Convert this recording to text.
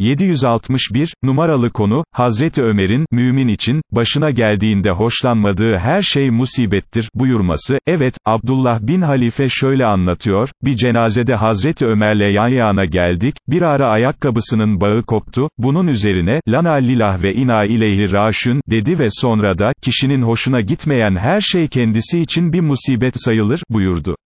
761, numaralı konu, Hazreti Ömer'in, mümin için, başına geldiğinde hoşlanmadığı her şey musibettir, buyurması, evet, Abdullah bin Halife şöyle anlatıyor, bir cenazede Hazreti Ömer'le yan yana geldik, bir ara ayakkabısının bağı koptu, bunun üzerine, lana lillah ve ina ileyhi raşün, dedi ve sonra da, kişinin hoşuna gitmeyen her şey kendisi için bir musibet sayılır, buyurdu.